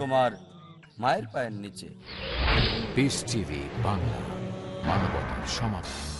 তোমার মায়ের পায়ের নিচে। বাংলা মানবতার সমাধান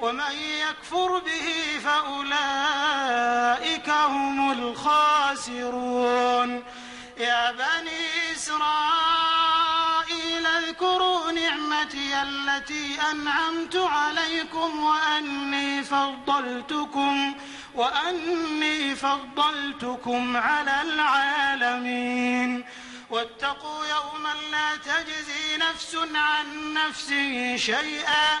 ومن يكفر به فأولئك هم الخاسرون. يا بني إسرائيل اذكروا نعمتي التي أنعمت عليكم وأني فضلتكم وأني فضلتكم على العالمين. واتقوا يوما لا تجزي نفس عن نفس شيئا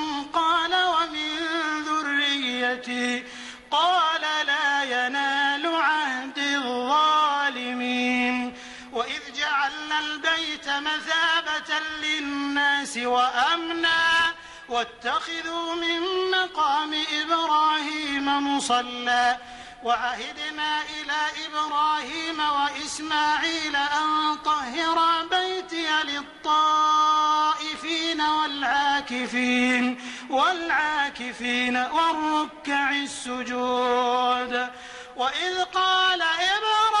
مثابة للناس وأمنا واتخذوا من مقام إبراهيم مصلى وعهدنا إلى إبراهيم وإسماعيل أن طهرا بيتي للطائفين والعاكفين والعاكفين والركع السجود. وإذ قال إبراهيم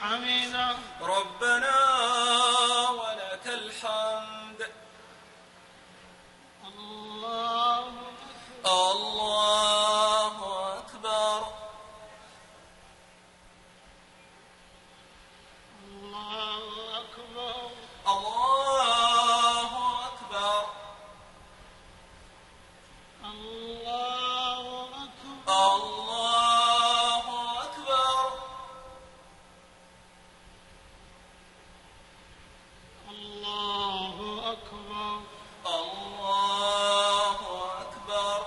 حميدا ربنا ولك الحمد. الله أكبر الله أكبر الله أكبر الله أكبر الله أكبر الله أكبر الله أكبر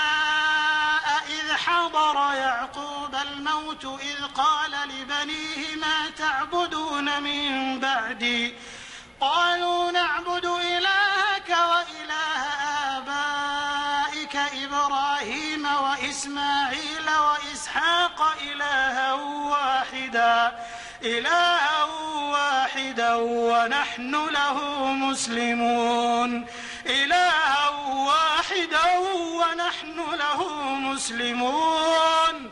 تعبدون من بعدي. قالوا نعبد إلهك وإله آبائك إبراهيم وإسماعيل وإسحاق إلها واحدا إلها واحدا ونحن له مسلمون. إلها واحدا ونحن له مسلمون.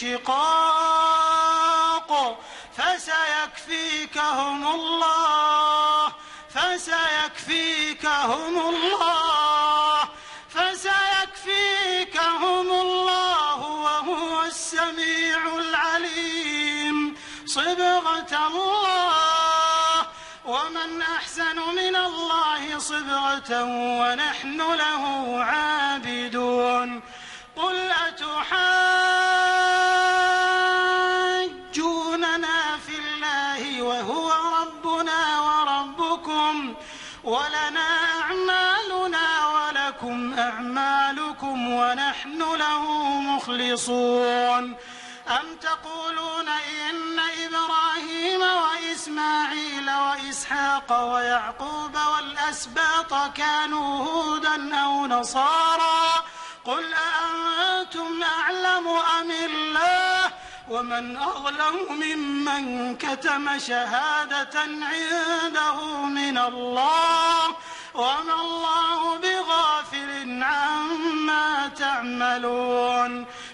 شقاق فسيكفيكهم الله فسيكفيكهم الله فسيكفيكهم الله وهو السميع العليم. صبغة الله ومن أحسن من الله صبغة ونحن له عابدون مخلصون أم تقولون إن إبراهيم وإسماعيل وإسحاق ويعقوب والأسباط كانوا هودا أو نصارى قل أأنتم أعلم أم الله؟ ومن أظلم ممن كتم شهادة عنده من الله؟ وما الله بغافل عما تعملون.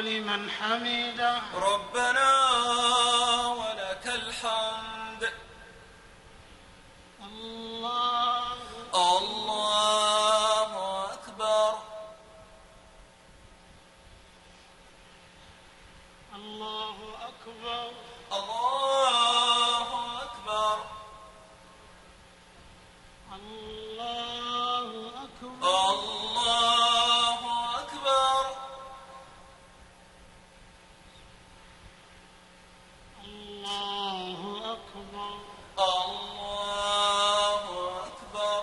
لمن حمده. ربنا ولك الحمد الله الله أكبر الله أكبر الله أكبر الله أكبر الله أكبر الله أكبر الله أكبر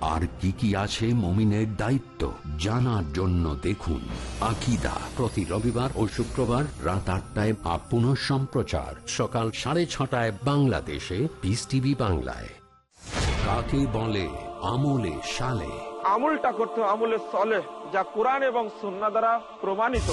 আর কি কি আছে মমিনের দায়িত্ব জানার জন্য দেখুন আকিদা। প্রতি রবিবার ও শুক্রবার রাত আটটায় বা পুনঃ সম্প্রচার সকাল সাড়ে ছটায় বাংলাদেশে। পিস টিভি বাংলায়। কাকে বলে? আমলে সালে। আমলটা করতে আমলে চলে যা কোরআন এবং সুন্না দ্বারা প্রমাণিত।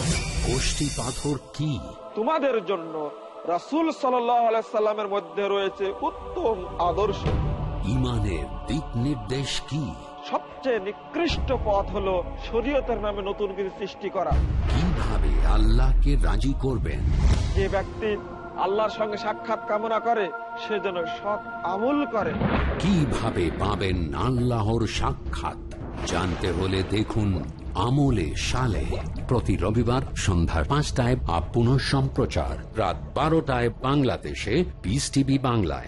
গোষ্ঠী পাথর কি? তোমাদের জন্য রাসুল সাল্লামের মধ্যে রয়েছে উত্তম আদর্শ। ইমানের দিক নির্দেশ কি? সবচেয়ে নিকৃষ্ট পথ হলো শরীয়তের নামে নতুন কিছু সৃষ্টি করা। কীভাবে আল্লাহকে রাজি করবেন? যে ব্যক্তি আল্লাহর সঙ্গে সাক্ষাৎ কামনা করে সে যেন সৎ আমল করে। কীভাবে পাবেন আল্লাহর সাক্ষাৎ? জানতে হলে দেখুন আমলে সালে প্রতি রবিবার সন্ধ্যা পাঁচটায় আপ পুনঃ সম্প্রচার রাত বারোটায় বাংলাদেশে পিস টিভি বাংলায়।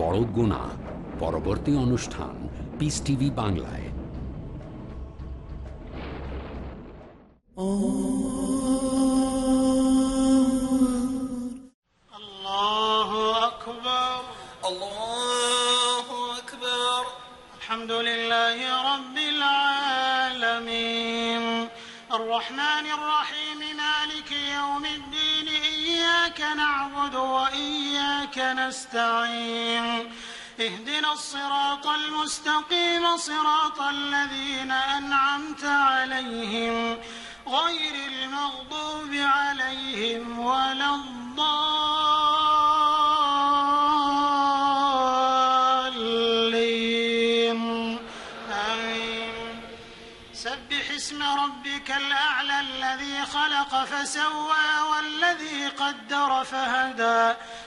বড় গুণা পরবর্তী অনুষ্ঠান পিস টিভি বাংলায় الله أكبر الله أكبر الحمد لله رب العالمين الرحمن الرحيم مالك يوم الدين إياك نعبد وإياك نستعين. اهدنا الصراط المستقيم صراط الذين أنعمت عليهم غير المغضوب عليهم ولا الضالين. آمين. سبح اسم ربك الأعلى الذي خلق فسوى والذي قدر فهدى.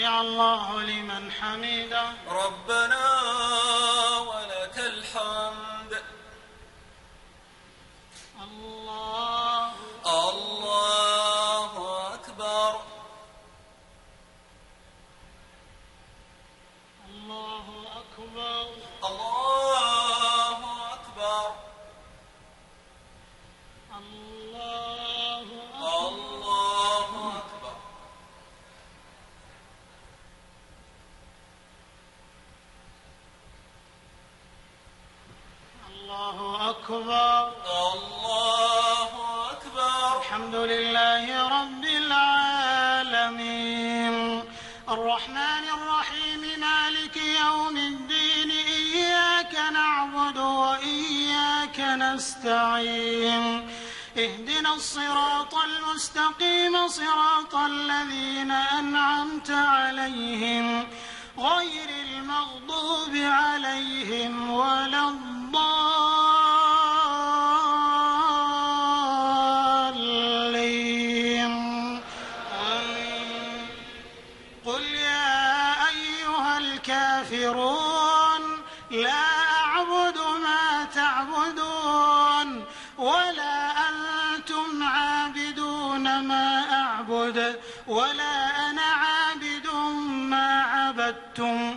سمع الله لمن حمده. ربنا ولك الحمد. الله. الله. الكافرون لا أعبد ما تعبدون ولا أنتم عابدون ما أعبد ولا أنا عابد ما عبدتم.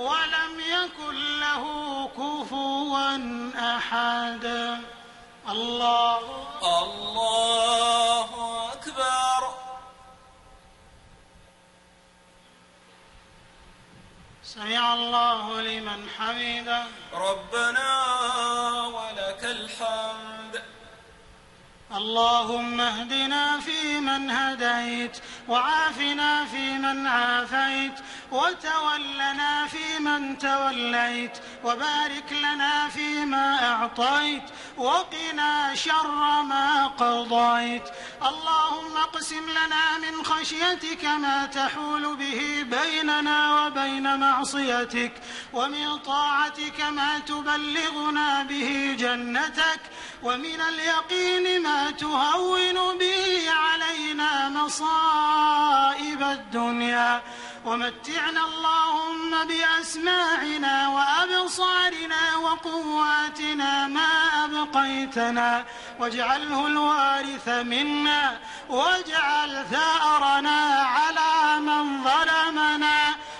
ولم يكن له كفوا أحد. الله الله أكبر. سمع الله لمن حمده. ربنا ولك الحمد. اللهم اهدنا فيمن هديت وعافنا فيمن عافيت وتولنا فيمن توليت وبارك لنا فيما أعطيت وقنا شر ما قضيت. اللهم اقسم لنا من خشيتك ما تحول به بيننا وبين معصيتك ومن طاعتك ما تبلغنا به جنتك ومن اليقين ما تهون به علينا مصائب الدنيا. ومتعنا اللهم بأسماعنا وأبصارنا وقواتنا ما أبقيتنا. واجعله الوارث منا. واجعل ثأرنا على من ظلمنا.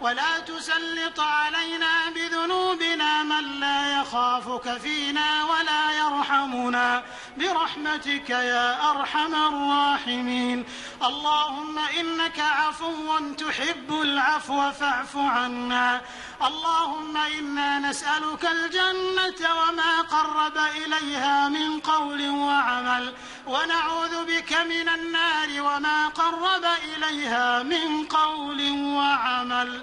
ولا تسلط علينا بذنوبنا من لا يخافك فينا ولا يرحمنا. برحمتك يا أرحم الراحمين. اللهم إنك عفو تحب العفو فاعف عنا. اللهم إنا نسألك الجنة وما قرب إليها من قول وعمل. ونعوذ بك من النار وما قرب إليها من قول وعمل.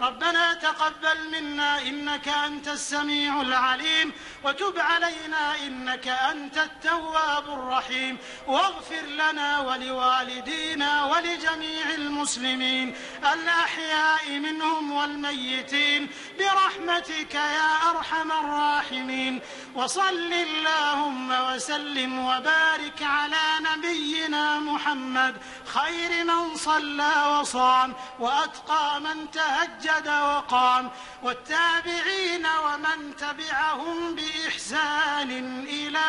ربنا تقبل منا إنك أنت السميع العليم وتب علينا إنك أنت التواب الرحيم. واغفر لنا ولوالدينا ولجميع المسلمين الأحياء منهم والميتين برحمتك يا أرحم الراحمين. وصل اللهم وسلم وبارك على نبينا محمد خير من صلى وصام وأتقى من تهجد وقام والتابعين ومن تبعهم بإحسان إلى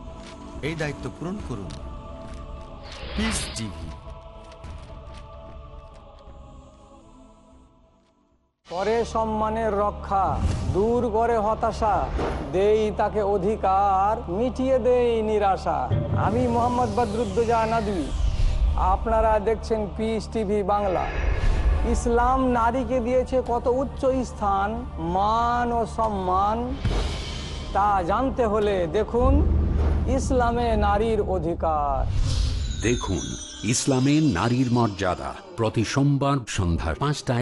এই দায়িত্ব পূরণ করুন। করে সম্মানের রক্ষা, দূর করে হতাশা, দেই তাকে অধিকার, মিটিয়ে দেই নিরাশা। আমি মোহাম্মদ বদরুদ্দোজা নদী। আপনারা দেখছেন পিস টিভি বাংলা। ইসলাম নারীকে দিয়েছে কত উচ্চ স্থান, মান ও সম্মান, তা জানতে হলে দেখুন। ইসলামে নারীর অধিকার। দেখুন ইসলামে নারীর মর্যাদা প্রতি সোমবার সন্ধ্যা পাঁচটায়